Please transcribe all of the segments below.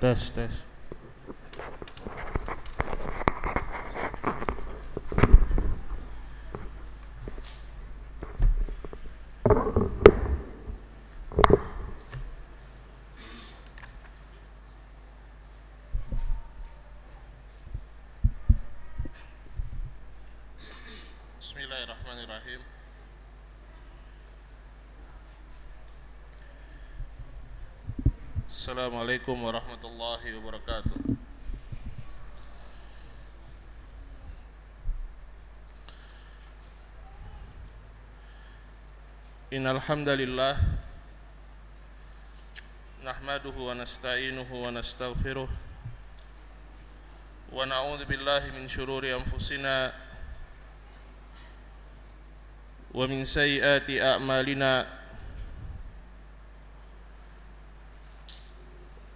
Test, test. Assalamualaikum warahmatullahi wabarakatuh. Nahmaduhu wa nasta'inuhu wa wa billahi min anfusina wa min a'malina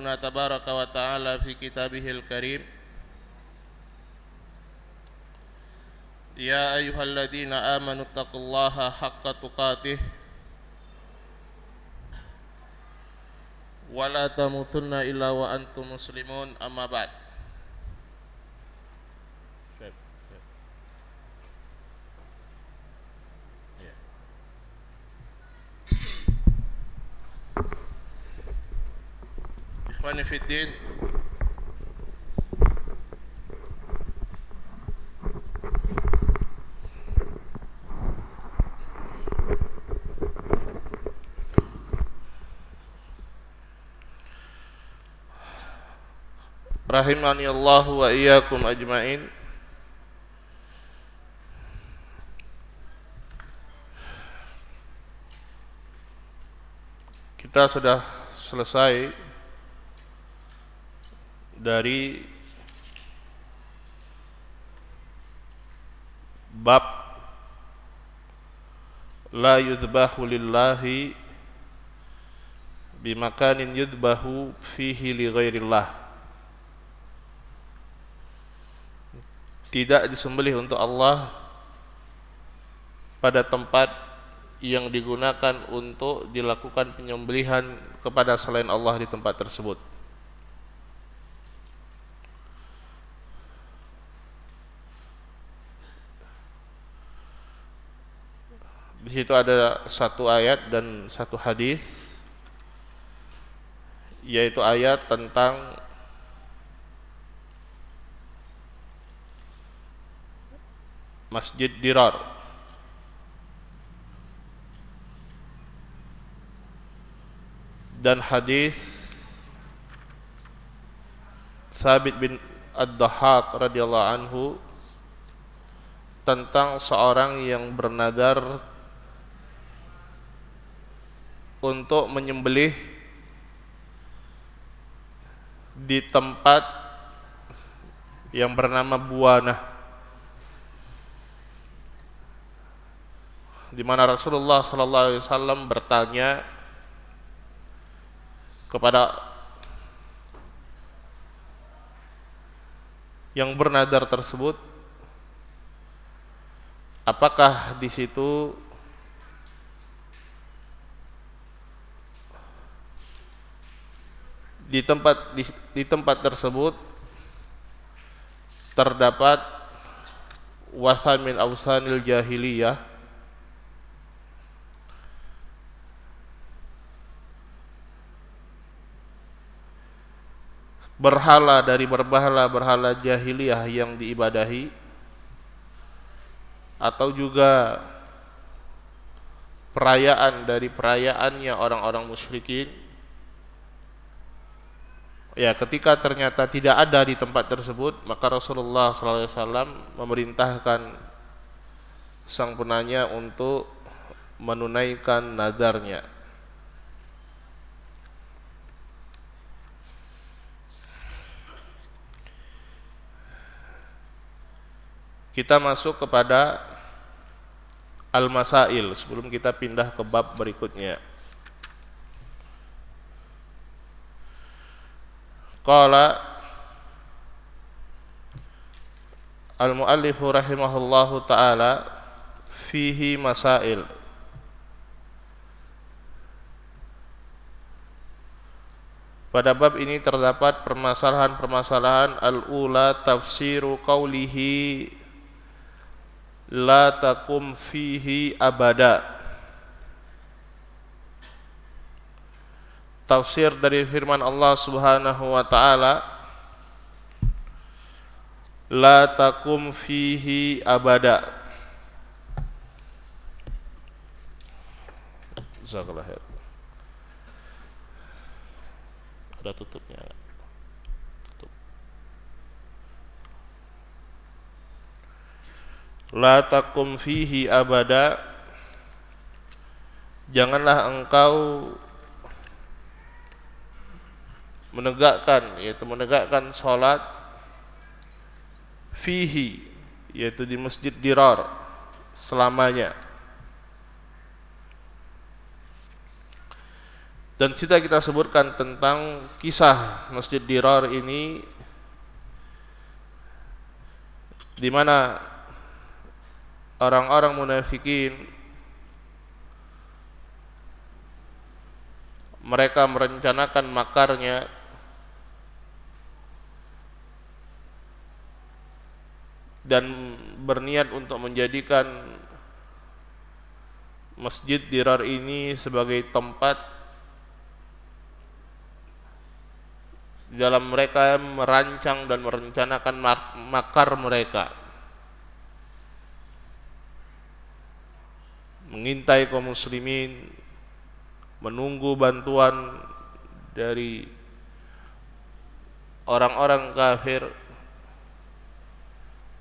qala rabbuna tabaraka wa ta'ala fi kitabihil karim Ya ayyuhalladzina amanu taqullaha haqqa tuqatih wa la tamutunna illa wa antum muslimun Ikhwani fi din Rahimani Allah wa iyyakum ajmain Kita sudah selesai dari bab la yudbahu lillahi bimakanin yudbahu fihi li ghairillah. Tidak disembelih untuk Allah pada tempat yang digunakan untuk dilakukan penyembelihan kepada selain Allah di tempat tersebut Di situ ada satu ayat dan satu hadis yaitu ayat tentang Masjid Dirar. Dan hadis Sabit bin Ad-Dahhak radhiyallahu anhu tentang seorang yang bernadar untuk menyembelih di tempat yang bernama Buana. Di mana Rasulullah sallallahu alaihi wasallam bertanya kepada yang bernadar tersebut apakah di situ di tempat di, di tempat tersebut terdapat wasan min awsanil jahiliyah. Berhala dari berhala-berhala jahiliyah yang diibadahi atau juga perayaan dari perayaannya orang-orang musyrikin Ya, ketika ternyata tidak ada di tempat tersebut, maka Rasulullah SAW memerintahkan sang penanya untuk menunaikan nadarnya. Kita masuk kepada al-masail sebelum kita pindah ke bab berikutnya. Qala Al-muallifu rahimahullahu taala fihi masail. Pada bab ini terdapat permasalahan-permasalahan al-ula tafsiru qawlihi la takum fihi abada tafsir dari firman Allah Subhanahu wa taala la takum fihi abada. Jazakallah ada tutupnya la takum fihi abada. Janganlah engkau menegakkan yaitu menegakkan salat fihi yaitu di masjid dirar selamanya. Dan kita kita sebutkan tentang kisah masjid dirar ini di mana orang-orang munafikin mereka merencanakan makarnya dan berniat untuk menjadikan masjid dirar ini sebagai tempat dalam mereka merancang dan merencanakan makar mereka. Mengintai kaum muslimin menunggu bantuan dari orang-orang kafir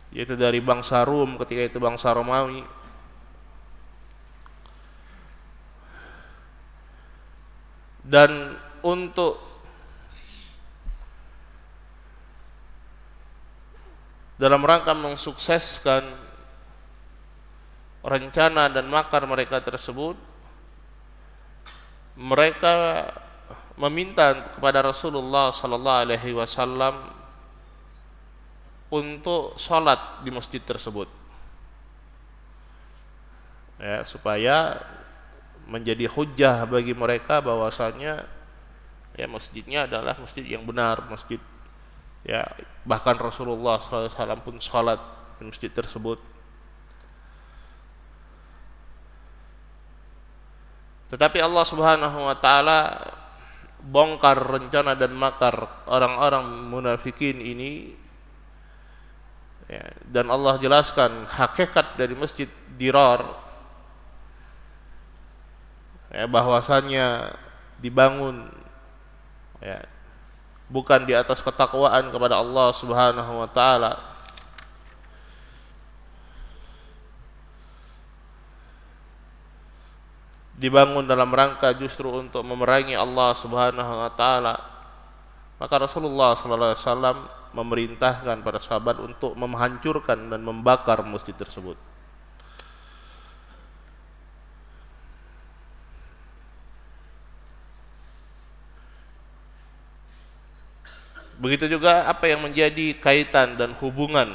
yaitu dari bangsa Rum ketika itu bangsa Romawi. Dan untuk dalam rangka mensukseskan rencana dan makar mereka tersebut mereka meminta kepada Rasulullah sallallahu alaihi wasallam untuk sholat di masjid tersebut. Ya supaya menjadi hujah bagi mereka bahwasanya ya masjidnya adalah masjid yang benar masjid ya bahkan Rasulullah SAW pun sholat di masjid tersebut. Tetapi Allah Subhanahu wa taala bongkar rencana dan makar orang-orang munafikin ini ya, dan Allah jelaskan hakikat dari masjid Dirar ya, bahwasannya dibangun ya, bukan di atas ketakwaan kepada Allah Subhanahu wa taala. Dibangun dalam rangka justru untuk memerangi Allah Subhanahu wa taala. Maka Rasulullah sallallahu alaihi wasallam memerintahkan para sahabat untuk menghancurkan dan membakar masjid tersebut. Begitu juga apa yang menjadi kaitan dan hubungan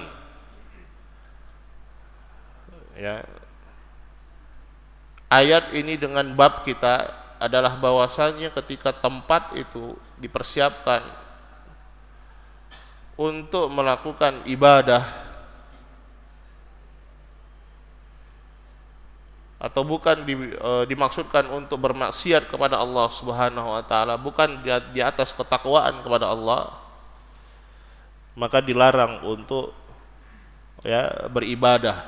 ya. Ayat ini dengan bab kita adalah bahwasanya ketika tempat itu dipersiapkan untuk melakukan ibadah. Atau bukan di, e, dimaksudkan untuk bermaksiat kepada Allah Subhanahu wa taala, bukan di, di atas ketakwaan kepada Allah, maka dilarang untuk ya beribadah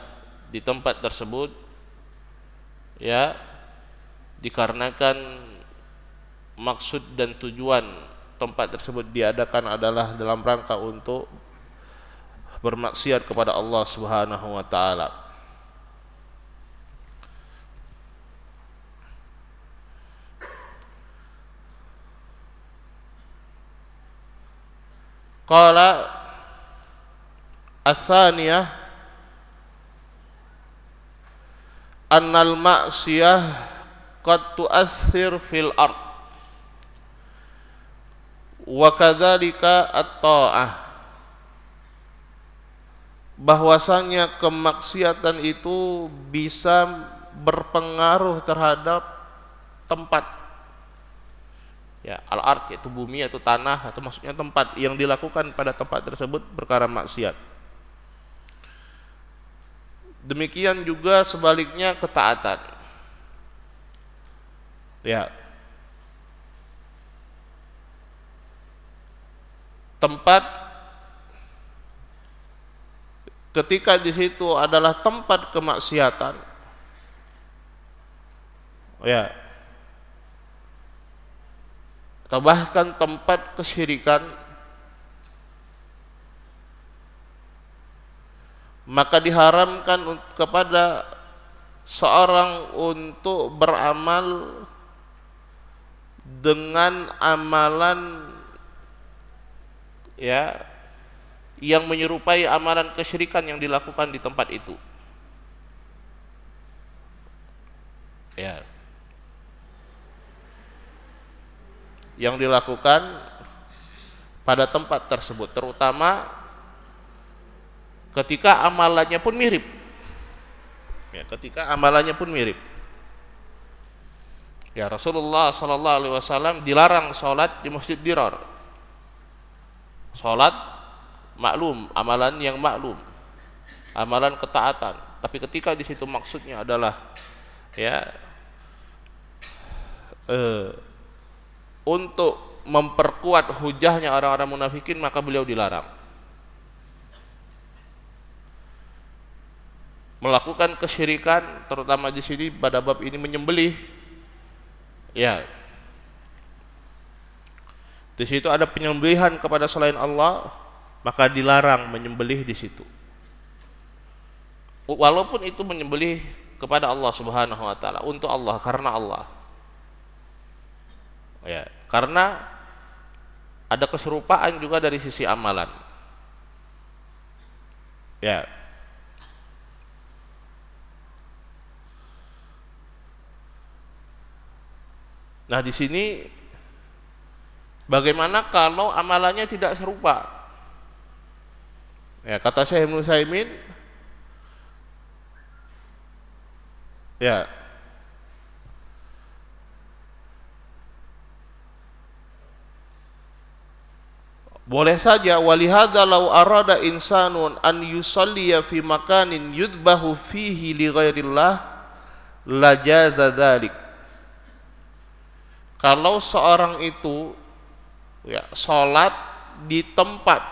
di tempat tersebut ya dikarenakan maksud dan tujuan tempat tersebut diadakan adalah dalam rangka untuk bermaksiat kepada Allah Subhanahu wa taala. Qala Asaniyah Annal ma'siyah Qad tu'assir fil ard wa kadzalika at-ta'ah. Bahwasanya kemaksiatan itu bisa berpengaruh terhadap tempat. Ya al-ard yaitu bumi atau tanah atau maksudnya tempat yang dilakukan pada tempat tersebut perkara maksiat. Demikian juga sebaliknya ketaatan. Ya tempat. Ketika di situ adalah tempat kemaksiatan. Ya. Atau bahkan tempat kesyirikan. Maka diharamkan kepada seorang untuk beramal dengan amalan ya yang menyerupai amalan kesyirikan yang dilakukan di tempat itu. Ya. Yang dilakukan pada tempat tersebut terutama ketika amalannya pun mirip. Ya, ketika amalannya pun mirip. Ya Rasulullah Sallallahu Alaihi Wasallam dilarang sholat di masjid Dirar. Sholat maklum, amalan yang maklum, amalan ketaatan. Tapi ketika di situ maksudnya adalah ya eh, untuk memperkuat hujahnya orang-orang munafikin maka beliau dilarang. Melakukan kesyirikan terutama di sini pada bab ini menyembelih Ya. Di situ ada penyembelihan kepada selain Allah, maka dilarang menyembelih di situ. Walaupun itu menyembelih kepada Allah Subhanahu wa taala, untuk Allah karena Allah. Ya, karena ada keserupaan juga dari sisi amalan. Ya. Nah, di sini bagaimana kalau amalannya tidak serupa? Ya, kata Syekh Ibnu Saimin ya Boleh saja walihada law arada insanun an yusalliya fi makanin yudbahu fihi li ghairillah la jaza kalau seorang itu ya sholat di tempat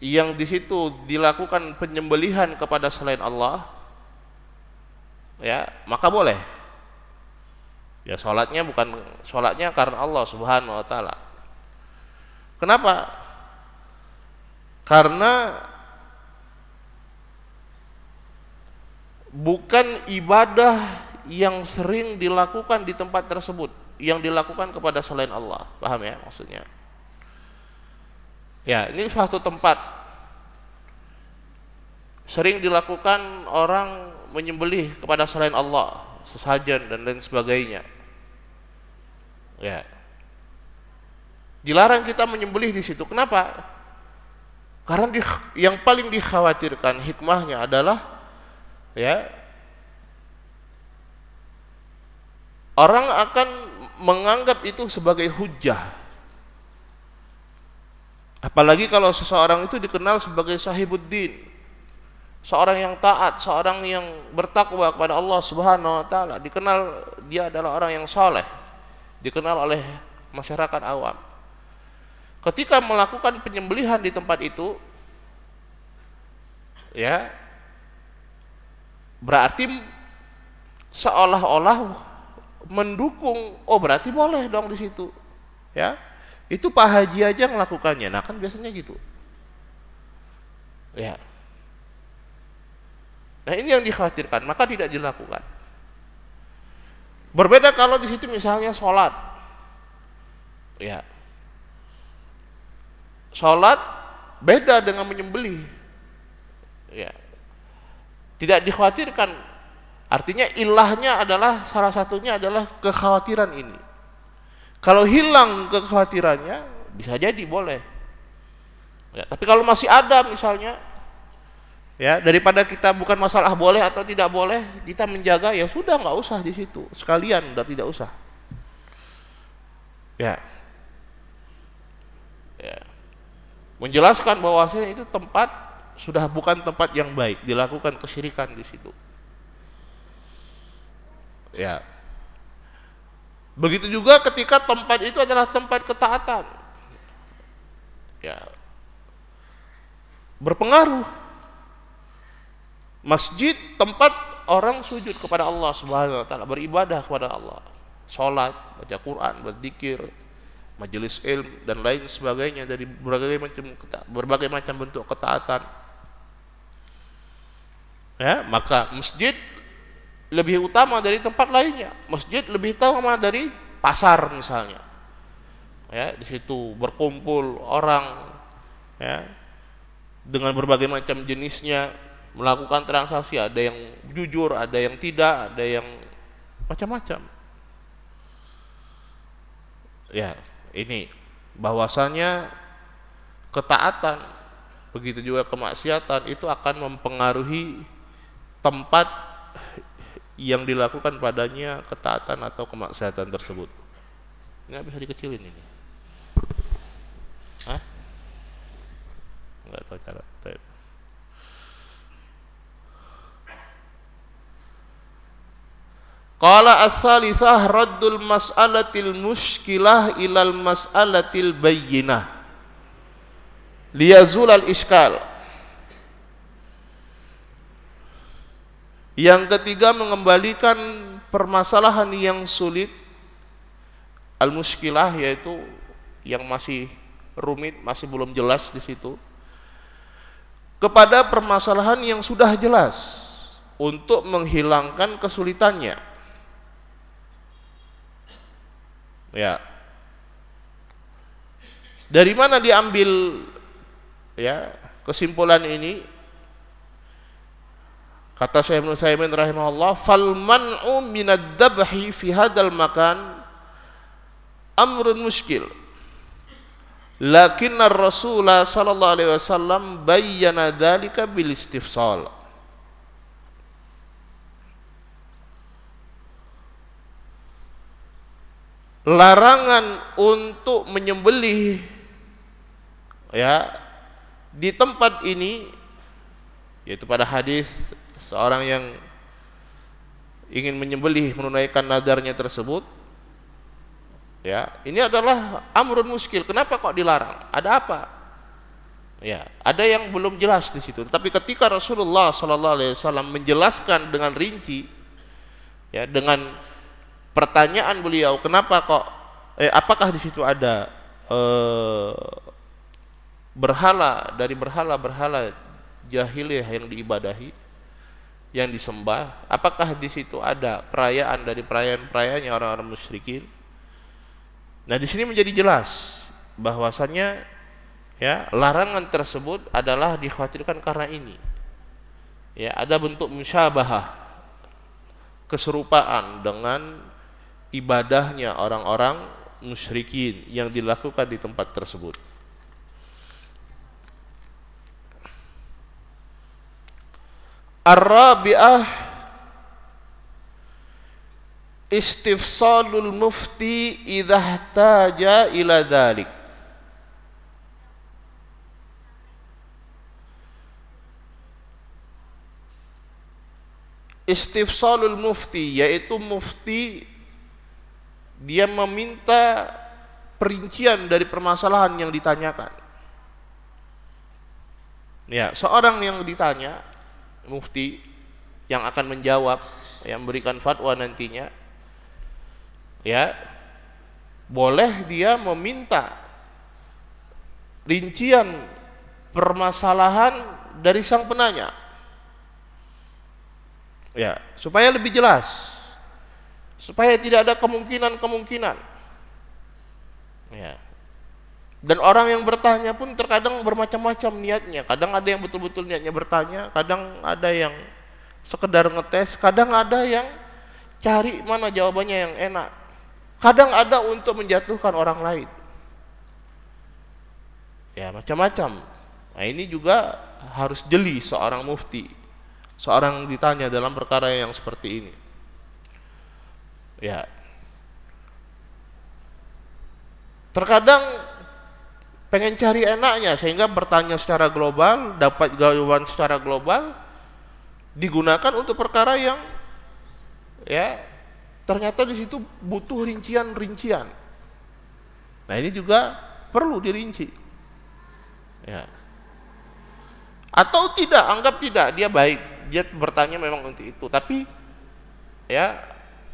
yang di situ dilakukan penyembelihan kepada selain Allah ya maka boleh. Ya sholatnya bukan sholatnya karena Allah subhanahu wa ta'ala. Kenapa? Karena bukan ibadah yang sering dilakukan di tempat tersebut yang dilakukan kepada selain Allah. Paham ya maksudnya? Ya ini suatu tempat. Sering dilakukan orang menyembelih kepada selain Allah sesajen dan lain sebagainya. Ya. Dilarang kita menyembelih di situ. Kenapa? Karena di, yang paling dikhawatirkan hikmahnya adalah ya orang akan menganggap itu sebagai hujah. Apalagi kalau seseorang itu dikenal sebagai sahibuddin, seorang yang taat, seorang yang bertakwa kepada Allah Subhanahu wa taala, dikenal dia adalah orang yang saleh, dikenal oleh masyarakat awam. Ketika melakukan penyembelihan di tempat itu ya berarti seolah-olah mendukung oh berarti boleh dong di situ ya itu Pak Haji aja melakukannya nah kan biasanya gitu ya nah ini yang dikhawatirkan maka tidak dilakukan berbeda kalau di situ misalnya sholat ya sholat beda dengan menyembelih. Ya. Tidak dikhawatirkan. Artinya ilahnya adalah salah satunya adalah kekhawatiran ini. Kalau hilang kekhawatirannya bisa jadi boleh. Ya, tapi kalau masih ada misalnya ya daripada kita bukan masalah boleh atau tidak boleh kita menjaga ya sudah nggak usah di situ. Sekalian udah tidak usah. Ya. Ya. Menjelaskan bahwasanya itu tempat sudah bukan tempat yang baik dilakukan kesyirikan di situ ya. Begitu juga ketika tempat itu adalah tempat ketaatan. Ya. Berpengaruh. Masjid tempat orang sujud kepada Allah Subhanahu wa taala beribadah kepada Allah. Sholat baca Quran berzikir majelis ilm dan lain sebagainya. Dari berbagai macam berbagai macam bentuk ketaatan. Ya maka masjid lebih utama dari tempat lainnya. Masjid lebih utama dari pasar misalnya. Ya di situ berkumpul orang ya dengan berbagai macam jenisnya melakukan transaksi. Ada yang jujur ada yang tidak ada yang macam-macam. Ya ini bahwasanya ketaatan begitu juga kemaksiatan itu akan mempengaruhi tempat yang dilakukan padanya ketaatan atau kemaksiatan tersebut. Nggak bisa dikecilin ini. Hah? nggak tahu cara Qala as-salisah raddul mas'alatil muskilah ilal mas'alatil bayyinah. Liyazul al-iskal Yang ketiga mengembalikan permasalahan yang sulit al-muskilah yaitu yang masih rumit, masih belum jelas di situ kepada permasalahan yang sudah jelas untuk menghilangkan kesulitannya. Ya. Dari mana diambil ya kesimpulan ini? Kata Syekh Ibnu Saimin rahimahullah, "Fal man'u minad dabhi fi hadzal makan amrun muskil." Lakin Rasul sallallahu alaihi wasallam bayyana dzalika bil istifsal. larangan untuk menyembelih ya di tempat ini yaitu pada hadis seorang yang ingin menyembelih menunaikan nadarnya tersebut ya ini adalah amrun muskil. Kenapa kok dilarang? Ada apa? Ya ada yang belum jelas di situ. Tapi ketika Rasulullah sallallahu alaihi wasallam menjelaskan dengan rinci ya dengan pertanyaan beliau kenapa kok eh, apakah di situ ada eh, berhala dari berhala-berhala jahiliyah yang diibadahi yang disembah apakah di situ ada perayaan dari perayaan-perayaannya orang-orang musyrikin nah di sini menjadi jelas bahwasannya ya larangan tersebut adalah dikhawatirkan karena ini ya ada bentuk musyabahah keserupaan dengan ibadahnya orang-orang musyrikin yang dilakukan di tempat tersebut. Ar-rabi'ah istifsalul mufti idza ihtaja ila dhalik. Istifsalul mufti yaitu mufti dia meminta perincian dari permasalahan yang ditanyakan. Ya, seorang yang ditanya mufti yang akan menjawab, yang memberikan fatwa nantinya, ya boleh dia meminta rincian permasalahan dari sang penanya. Ya, supaya lebih jelas supaya tidak ada kemungkinan-kemungkinan. Ya. Dan orang yang bertanya pun terkadang bermacam-macam niatnya. Kadang ada yang betul-betul niatnya bertanya, kadang ada yang sekedar ngetes, kadang ada yang cari mana jawabannya yang enak. Kadang ada untuk menjatuhkan orang lain. Ya, macam-macam. Nah, ini juga harus jeli seorang mufti. Seorang ditanya dalam perkara yang seperti ini. Ya. Terkadang pengen cari enaknya sehingga bertanya secara global, dapat jawaban secara global digunakan untuk perkara yang ya ternyata di situ butuh rincian-rincian. Nah, ini juga perlu dirinci. Ya. Atau tidak, anggap tidak, dia baik, dia bertanya memang untuk itu, tapi ya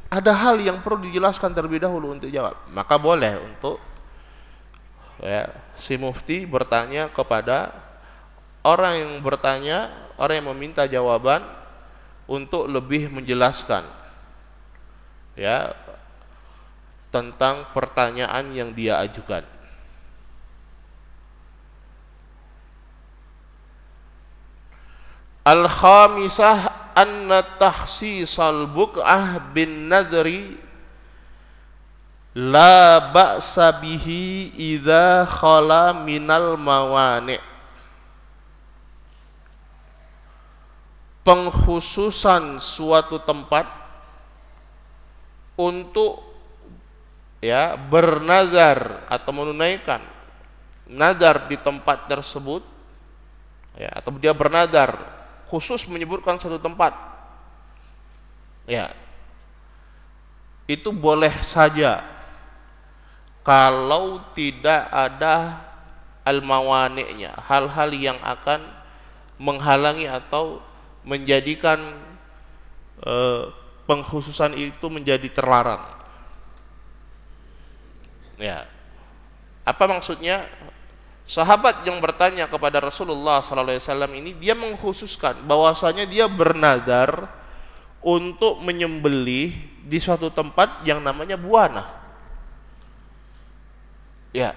ada hal yang perlu dijelaskan terlebih dahulu untuk jawab. Maka boleh untuk ya, si mufti bertanya kepada orang yang bertanya, orang yang meminta jawaban untuk lebih menjelaskan ya tentang pertanyaan yang dia ajukan. Al-khamisah anna tahsisal buk'ah bin nadri la ba'sa bihi idza khala minal mawani. Pengkhususan suatu tempat untuk ya bernazar atau menunaikan nazar di tempat tersebut ya atau dia bernazar khusus menyebutkan satu tempat ya itu boleh saja kalau tidak ada al-mawani'nya, hal-hal yang akan menghalangi atau menjadikan e, pengkhususan itu menjadi terlarang. Ya. Apa maksudnya? Sahabat yang bertanya kepada Rasulullah SAW ini dia mengkhususkan bahwasanya dia bernadar untuk menyembelih di suatu tempat yang namanya buana. Ya.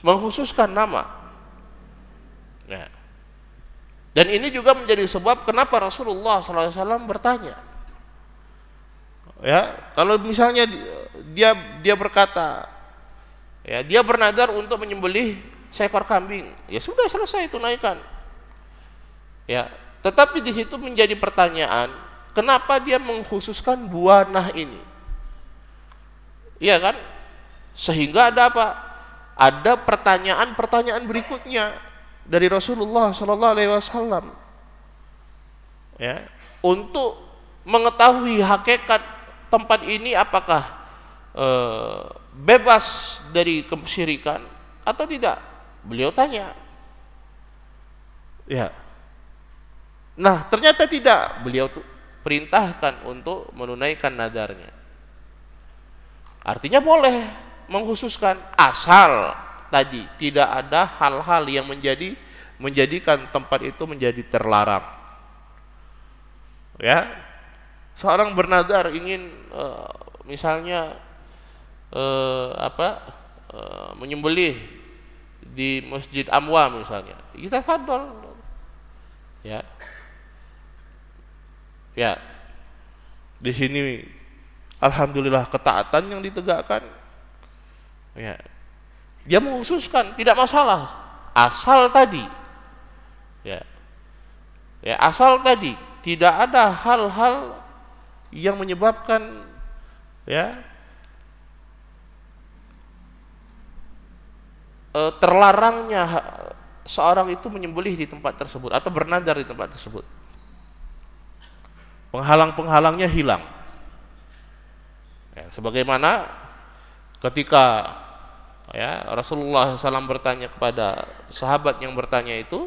Mengkhususkan nama. Ya. Dan ini juga menjadi sebab kenapa Rasulullah SAW bertanya. Ya, kalau misalnya dia dia berkata, ya dia bernadar untuk menyembelih seekor kambing, ya sudah selesai tunaikan. Ya, tetapi di situ menjadi pertanyaan, kenapa dia mengkhususkan buanah ini? Iya kan? Sehingga ada apa? Ada pertanyaan-pertanyaan berikutnya dari Rasulullah Sallallahu Alaihi Wasallam. Ya, untuk mengetahui hakikat tempat ini apakah e, bebas dari kesyirikan atau tidak? Beliau tanya. Ya. Nah, ternyata tidak. Beliau tuh perintahkan untuk menunaikan nadarnya. Artinya boleh menghususkan asal tadi tidak ada hal-hal yang menjadi menjadikan tempat itu menjadi terlarang. Ya. Seorang bernadar ingin uh, misalnya uh, apa? Uh, menyembelih di Masjid Amwa misalnya. Kita fadol. Ya. Ya. Di sini Alhamdulillah ketaatan yang ditegakkan. Ya. Dia mengkhususkan tidak masalah asal tadi. Ya. Ya, asal tadi tidak ada hal-hal yang menyebabkan ya e, terlarangnya seorang itu menyembelih di tempat tersebut atau bernadar di tempat tersebut. Penghalang-penghalangnya hilang. Ya, sebagaimana ketika ya Rasulullah SAW bertanya kepada sahabat yang bertanya itu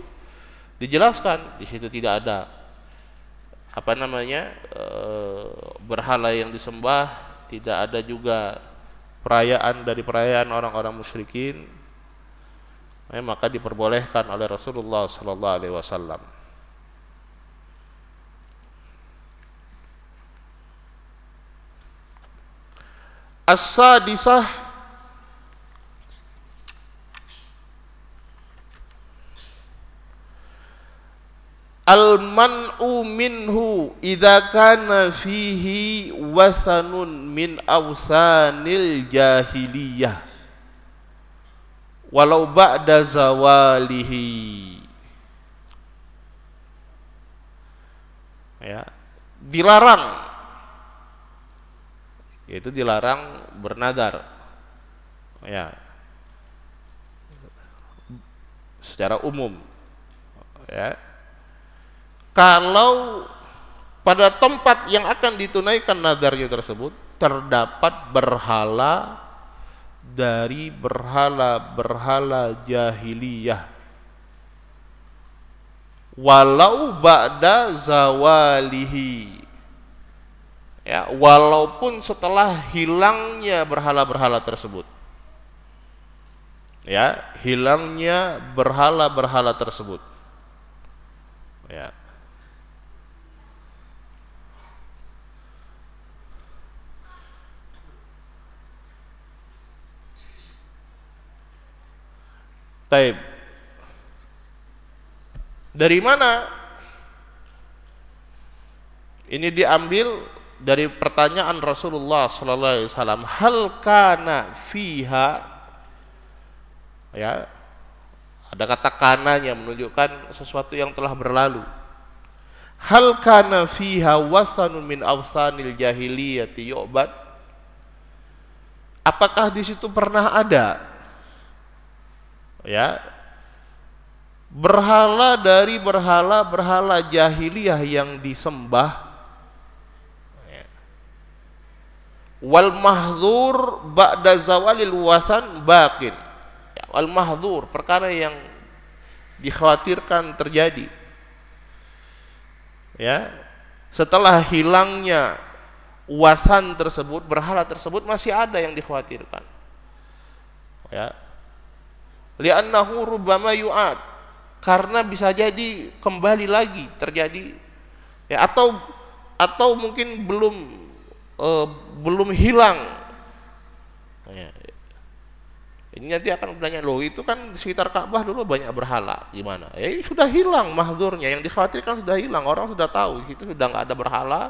dijelaskan di situ tidak ada apa namanya e, berhala yang disembah tidak ada juga perayaan dari perayaan orang-orang musyrikin ya, maka diperbolehkan oleh Rasulullah Wasallam as-sadisah. Al-man'u minhu idza kana fihi wasanun min awsanil jahiliyah. Walau ba'da zawalihi. Ya. Dilarang yaitu dilarang bernadar. Ya. Secara umum. Ya. Kalau pada tempat yang akan ditunaikan nadarnya tersebut terdapat berhala dari berhala-berhala jahiliyah. Walau ba'da zawalihi ya walaupun setelah hilangnya berhala-berhala tersebut ya hilangnya berhala-berhala tersebut ya Taib. Dari mana? Ini diambil dari pertanyaan Rasulullah sallallahu alaihi wasallam, hal kana fiha ya. Ada kata kana yang menunjukkan sesuatu yang telah berlalu. Hal kana fiha wasanun min awsanil jahiliyati yu'bad? Apakah di situ pernah ada ya berhala dari berhala-berhala jahiliyah yang disembah ya. Wal mahdzur ba'da zawalil wasan bakin ya, wal mahdzur perkara yang dikhawatirkan terjadi. Ya setelah hilangnya wasan tersebut berhala tersebut masih ada yang dikhawatirkan. Ya. Li'annahu rubbama yu'ad. Karena bisa jadi kembali lagi terjadi. Ya atau atau mungkin belum uh, belum hilang. Ya. ini nanti akan bertanya loh itu kan di sekitar Ka'bah dulu banyak berhala gimana? Ya sudah hilang mahdurnya yang dikhawatirkan sudah hilang orang sudah tahu itu sudah nggak ada berhala.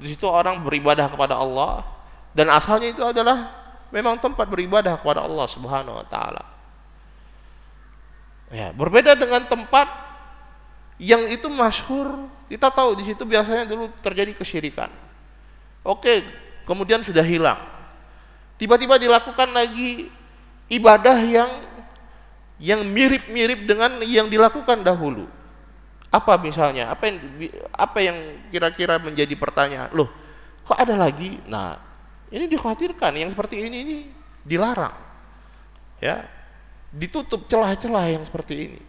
Di situ orang beribadah kepada Allah. Dan asalnya itu adalah memang tempat beribadah kepada Allah Subhanahu wa taala. Ya, berbeda dengan tempat yang itu masyhur, kita tahu di situ biasanya dulu terjadi kesyirikan. Oke, kemudian sudah hilang. Tiba-tiba dilakukan lagi ibadah yang yang mirip-mirip dengan yang dilakukan dahulu. Apa misalnya? Apa yang apa yang kira-kira menjadi pertanyaan? Loh, kok ada lagi? Nah, ini dikhawatirkan yang seperti ini ini dilarang. Ya, ditutup celah-celah yang seperti ini.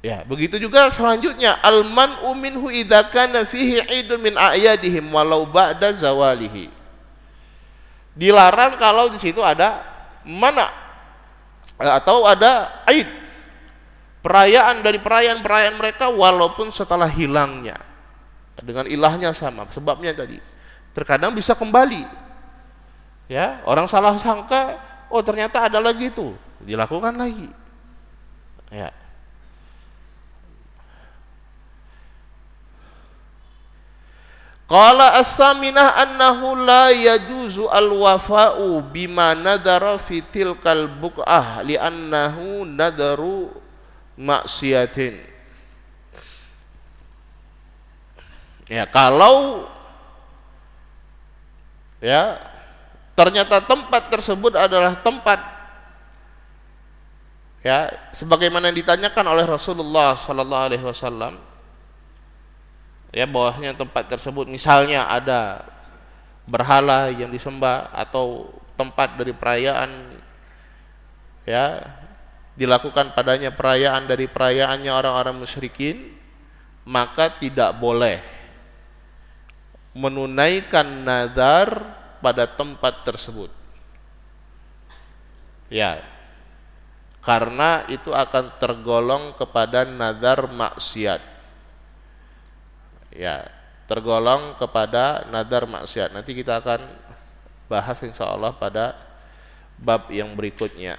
Ya, begitu juga selanjutnya alman uminhu idza kana fihi idun min a'yadihim walau ba'da zawalihi. Dilarang kalau di situ ada mana atau ada aid perayaan dari perayaan-perayaan mereka walaupun setelah hilangnya. Dengan ilahnya sama sebabnya tadi. Terkadang bisa kembali. Ya orang salah sangka oh ternyata ada lagi itu dilakukan lagi. Ya Qala as-saminah annahu la yajuzu al-wafa'u bima nadara fi tilkal buq'ah li'annahu nadaru maksiatin. Ya, kalau ya ternyata tempat tersebut adalah tempat ya sebagaimana yang ditanyakan oleh Rasulullah sallallahu alaihi wasallam ya bahwasanya tempat tersebut misalnya ada berhala yang disembah atau tempat dari perayaan ya dilakukan padanya perayaan dari perayaannya orang-orang musyrikin maka tidak boleh menunaikan nazar pada tempat tersebut. Ya. Karena itu akan tergolong kepada nadar maksiat ya tergolong kepada nadar maksiat. Nanti kita akan bahas insya Allah pada bab yang berikutnya.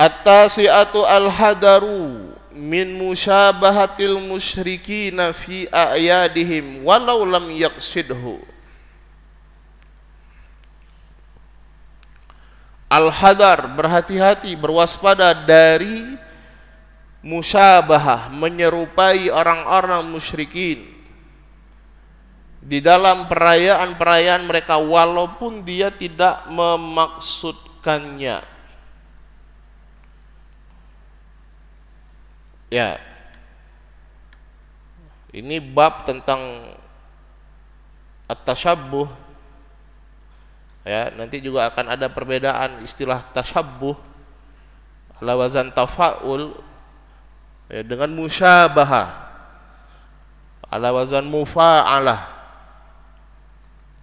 At-tasi'atu al-hadaru min musyabahatil musyrikina fi a'yadihim walau lam yaqsidhu Al-hadar berhati-hati berwaspada dari musyabahah menyerupai orang-orang musyrikin. Di dalam perayaan-perayaan mereka walaupun dia tidak memaksudkannya. Ya. Ini bab tentang at-tashabbuh ya nanti juga akan ada perbedaan istilah tashabbuh ala wazan tafaul ya, dengan musyabahah ala wazan mufa'alah.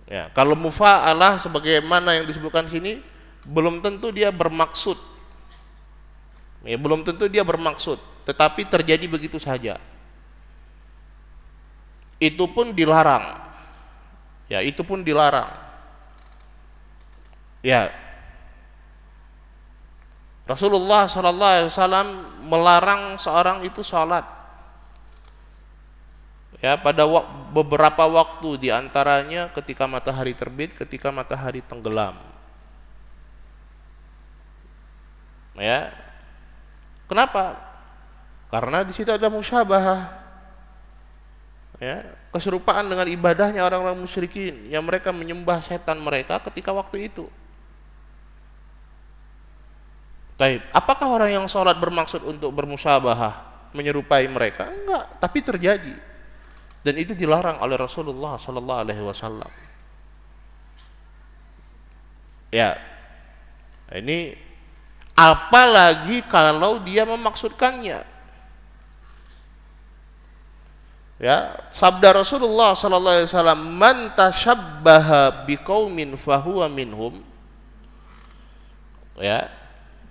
Ya kalau mufa'alah sebagaimana yang disebutkan sini belum tentu dia bermaksud. Ya belum tentu dia bermaksud tetapi terjadi begitu saja. Itu pun dilarang. Ya itu pun dilarang ya Rasulullah Shallallahu Alaihi Wasallam melarang seorang itu sholat. Ya, pada beberapa waktu di antaranya ketika matahari terbit, ketika matahari tenggelam. Ya, kenapa? Karena di situ ada musyabah. Ya, keserupaan dengan ibadahnya orang-orang musyrikin yang mereka menyembah setan mereka ketika waktu itu. Taib. Apakah orang yang sholat bermaksud untuk bermusabahah menyerupai mereka? Enggak, tapi terjadi. Dan itu dilarang oleh Rasulullah Sallallahu Alaihi Wasallam. Ya, ini apalagi kalau dia memaksudkannya. Ya, sabda Rasulullah sallallahu alaihi wasallam, "Man tashabbaha biqaumin fahuwa minhum." Ya,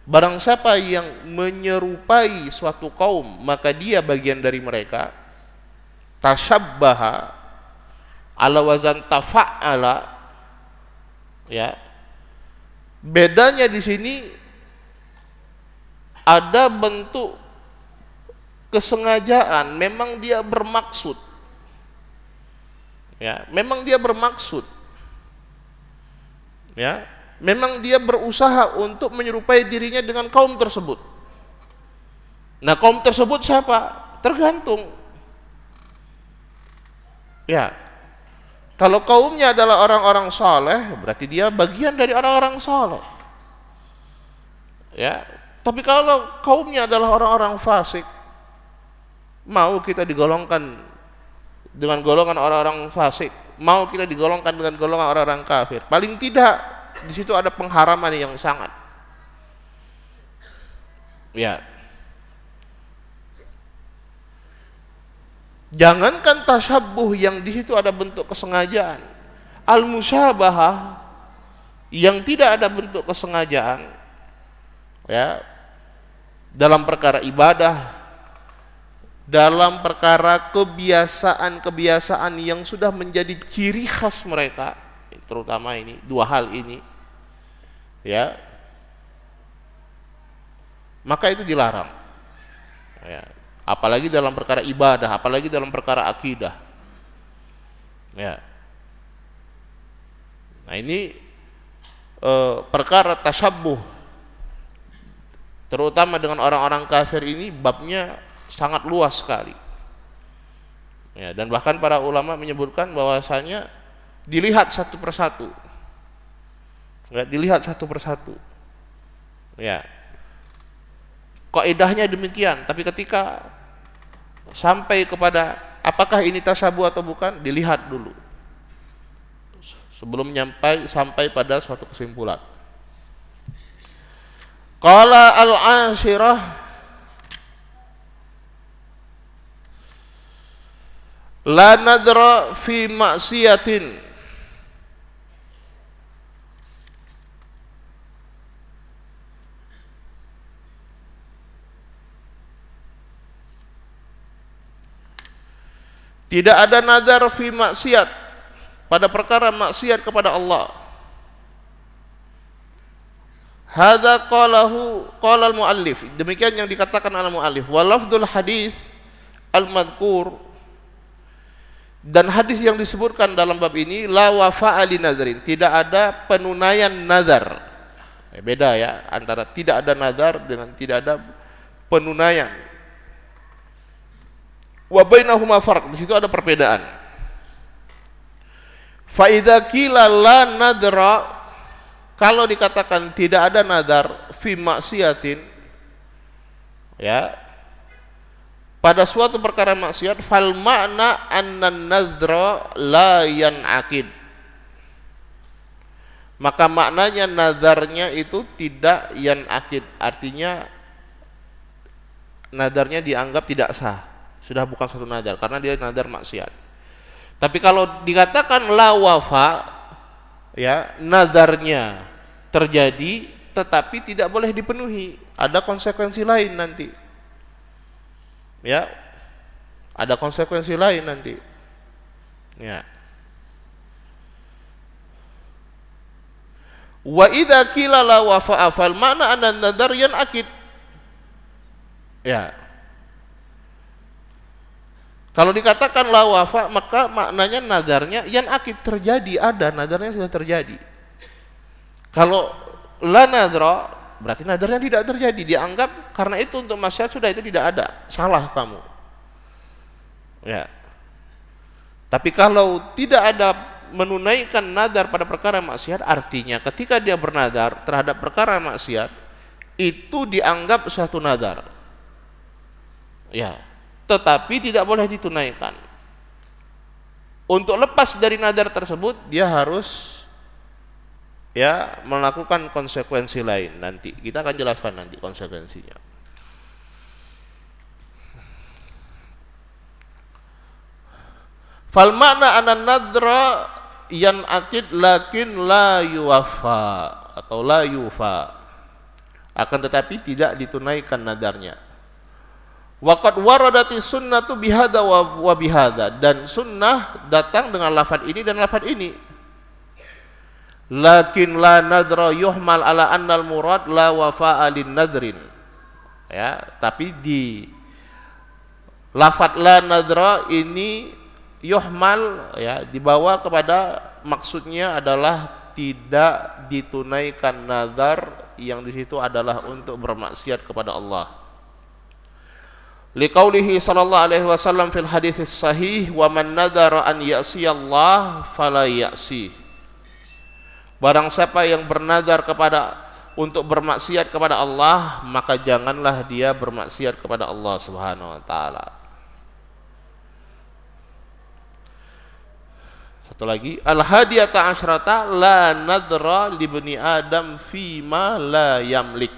Barang siapa yang menyerupai suatu kaum, maka dia bagian dari mereka. Tasyabbaha ala wazan tafa'ala ya. Bedanya di sini ada bentuk kesengajaan, memang dia bermaksud. Ya, memang dia bermaksud. Ya, memang dia berusaha untuk menyerupai dirinya dengan kaum tersebut. Nah, kaum tersebut siapa? Tergantung. Ya. Kalau kaumnya adalah orang-orang saleh, berarti dia bagian dari orang-orang saleh. Ya. Tapi kalau kaumnya adalah orang-orang fasik, mau kita digolongkan dengan golongan orang-orang fasik, mau kita digolongkan dengan golongan orang-orang kafir. Paling tidak di situ ada pengharaman yang sangat. Ya. Jangankan tasyabuh yang di situ ada bentuk kesengajaan. Al musyabahah yang tidak ada bentuk kesengajaan ya dalam perkara ibadah dalam perkara kebiasaan-kebiasaan yang sudah menjadi ciri khas mereka terutama ini dua hal ini ya. Maka itu dilarang ya. Apalagi dalam perkara ibadah apalagi dalam perkara akidah ya. Nah ini e, perkara tasyabuh terutama dengan orang-orang kafir ini babnya sangat luas sekali ya. Dan bahkan para ulama menyebutkan bahwasanya dilihat satu persatu. Nggak dilihat satu persatu. Ya. Kaidahnya demikian tapi ketika sampai kepada apakah ini tasabu atau bukan dilihat dulu. Sebelum nyampai sampai pada suatu kesimpulan. Qala al-ashirah la nadra fi maksiatin Tidak ada nazar fi maksiat pada perkara maksiat kepada Allah. Hadza qalahu qala al-muallif. Demikian yang dikatakan oleh muallif. Wa lafdzul hadis al-madhkur dan hadis yang disebutkan dalam bab ini la wafa ali nazarin, tidak ada penunaian nazar. Eh, beda ya antara tidak ada nazar dengan tidak ada penunaian. Wa bainahuma farq, di situ ada perbedaan. Fa idza qila la nadra kalau dikatakan tidak ada nazar fi maksiatin ya pada suatu perkara maksiat fal makna anna nadra la yanakid maka maknanya nadarnya itu tidak yanakid artinya nadarnya dianggap tidak sah sudah bukan satu nadar karena dia nadar maksiat. Tapi kalau dikatakan la wafa ya nadarnya terjadi tetapi tidak boleh dipenuhi. Ada konsekuensi lain nanti. Ya ada konsekuensi lain nanti. Ya. Wa idza qila la wafa fal mana an nadar yan akid Ya. Kalau dikatakan la wafa maka maknanya nadarnya yang akid terjadi ada nadarnya sudah terjadi. Kalau la nadra berarti nadarnya tidak terjadi dianggap karena itu untuk masyarakat sudah itu tidak ada salah kamu. Ya. Tapi kalau tidak ada menunaikan nadar pada perkara maksiat artinya ketika dia bernadar terhadap perkara maksiat itu dianggap suatu nadar Ya, tetapi tidak boleh ditunaikan. Untuk lepas dari nadar tersebut dia harus ya melakukan konsekuensi lain nanti. Kita akan jelaskan nanti konsekuensinya. Fal makna anan nadra yang akid lakin la yuwafa atau la yufa akan tetapi tidak ditunaikan nadarnya Waqad waradati sunnatu bihada wa, wa bihada dan sunnah datang dengan lafad ini dan lafad ini. Lakin la nadra yuhmal ala annal murad la wafa'a lin nadrin. Ya, tapi di lafad la nadra ini yuhmal ya dibawa kepada maksudnya adalah tidak ditunaikan nazar yang di situ adalah untuk bermaksiat kepada Allah liqaulihi sallallahu alaihi wasallam fil hadis sahih wa man nadara an ya'si Allah fala ya'si. Barang siapa yang bernadar kepada untuk bermaksiat kepada Allah maka janganlah dia bermaksiat kepada Allah Subhanahu wa taala. Satu lagi al hadiyata asyrata la nadra li bani adam fi ma la yamlik.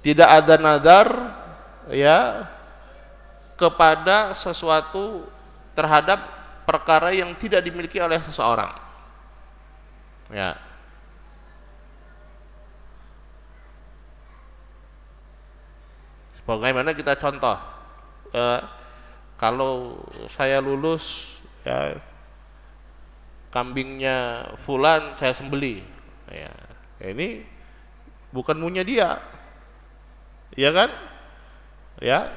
Tidak ada nadar ya kepada sesuatu terhadap perkara yang tidak dimiliki oleh seseorang. Ya. Bagaimana kita contoh? Eh, kalau saya lulus, ya, kambingnya Fulan saya sembeli. Ya, ini bukan punya dia, ya kan? Ya.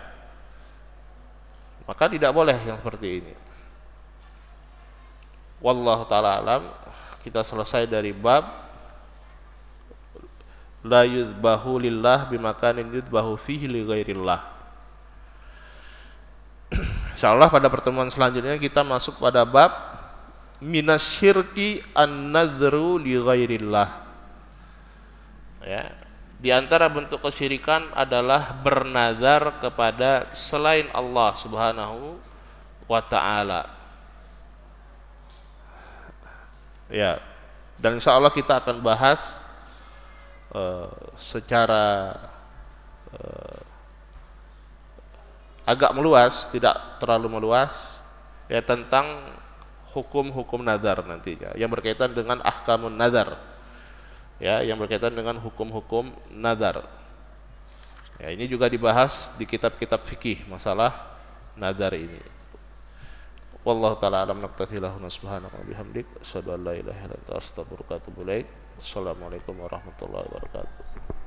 Maka tidak boleh yang seperti ini. Wallahu taala alam. Kita selesai dari bab la yuzbahu lillah bimakanin yuzbahu fihi li ghairillah. Insyaallah pada pertemuan selanjutnya kita masuk pada bab minasyirki an-nadhru li ghairillah. Ya di antara bentuk kesyirikan adalah bernazar kepada selain Allah Subhanahu wa taala. Ya. Dan insya Allah kita akan bahas uh, secara uh, agak meluas, tidak terlalu meluas ya tentang hukum-hukum nazar nantinya yang berkaitan dengan ahkamun nazar ya yang berkaitan dengan hukum-hukum nazar. Ya, ini juga dibahas di kitab-kitab fikih masalah nazar ini. wallahu taala alam naktafi lahu subhanaka wa bihamdik asyhadu la ilaha illa anta astaghfiruka wa atubu ilaik assalamualaikum warahmatullahi wabarakatuh